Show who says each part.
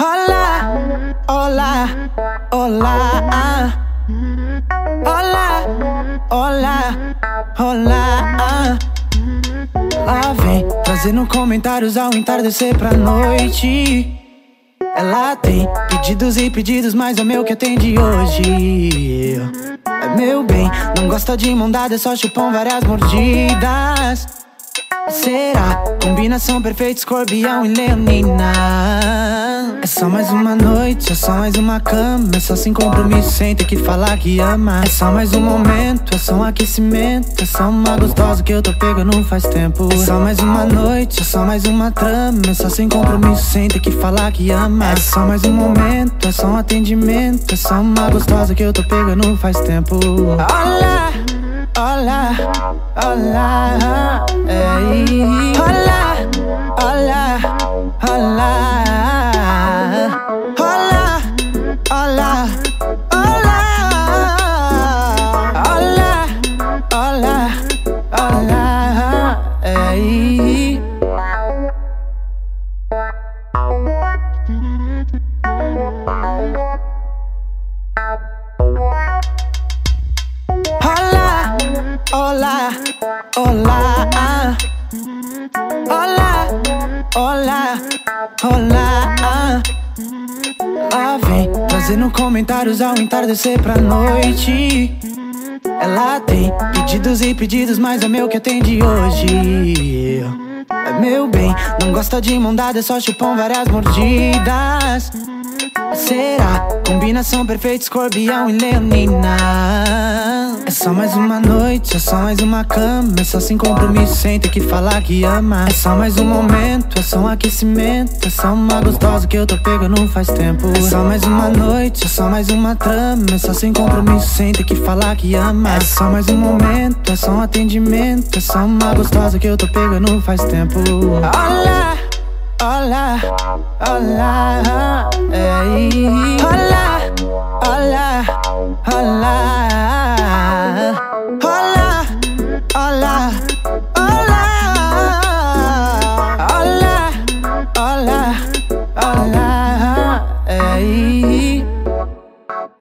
Speaker 1: Olá, olá, olá. Olá, olá, olá. Lá vem, fazendo comentários ao entardecer pra noite. Ela tem pedidos e pedidos, mas é meu que atende hoje. É meu bem, não gosta de mão dada, é só chupão várias mordidas. Será? Combinação perfeita, escorpião e leonina. É só mais uma noite, é só mais uma cama. É só sem compromisso, sem ter que falar que ama. É só mais um momento, é só um aquecimento. É só uma gostosa que eu tô pegando faz tempo. É só mais uma noite, é só mais uma trama. É só sem compromisso, sem ter que falar que ama. É só mais um momento, é só um atendimento. É só uma gostosa que eu tô pegando faz tempo. Olá, olá, olá. Ei. Olá, olá, olá. Olá, olá, olá. Olá, olá, trazendo comentários ao entardecer pra noite. Ela tem pedidos e pedidos, mas é meu que atende hoje. É meu bem, não gosta de mão dada, é só chupão várias mordidas. Será? Combinação perfeita, escorpião e leonina só mais uma noite, é só mais uma cama É só sem compromisso, sem ter que falar que ama. É só mais um momento, é só um aquecimento É só uma gostosa que eu tô pegando faz tempo. É só mais uma noite, é só mais uma trama É só sem compromisso, sem ter que falar que ama. É só mais um momento, é só um atendimento É só uma gostosa que eu tô pegando faz tempo. Olá, olá, olá, ei. Olá, olá, olá. Alive. Hey. Eh,